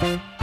Bye.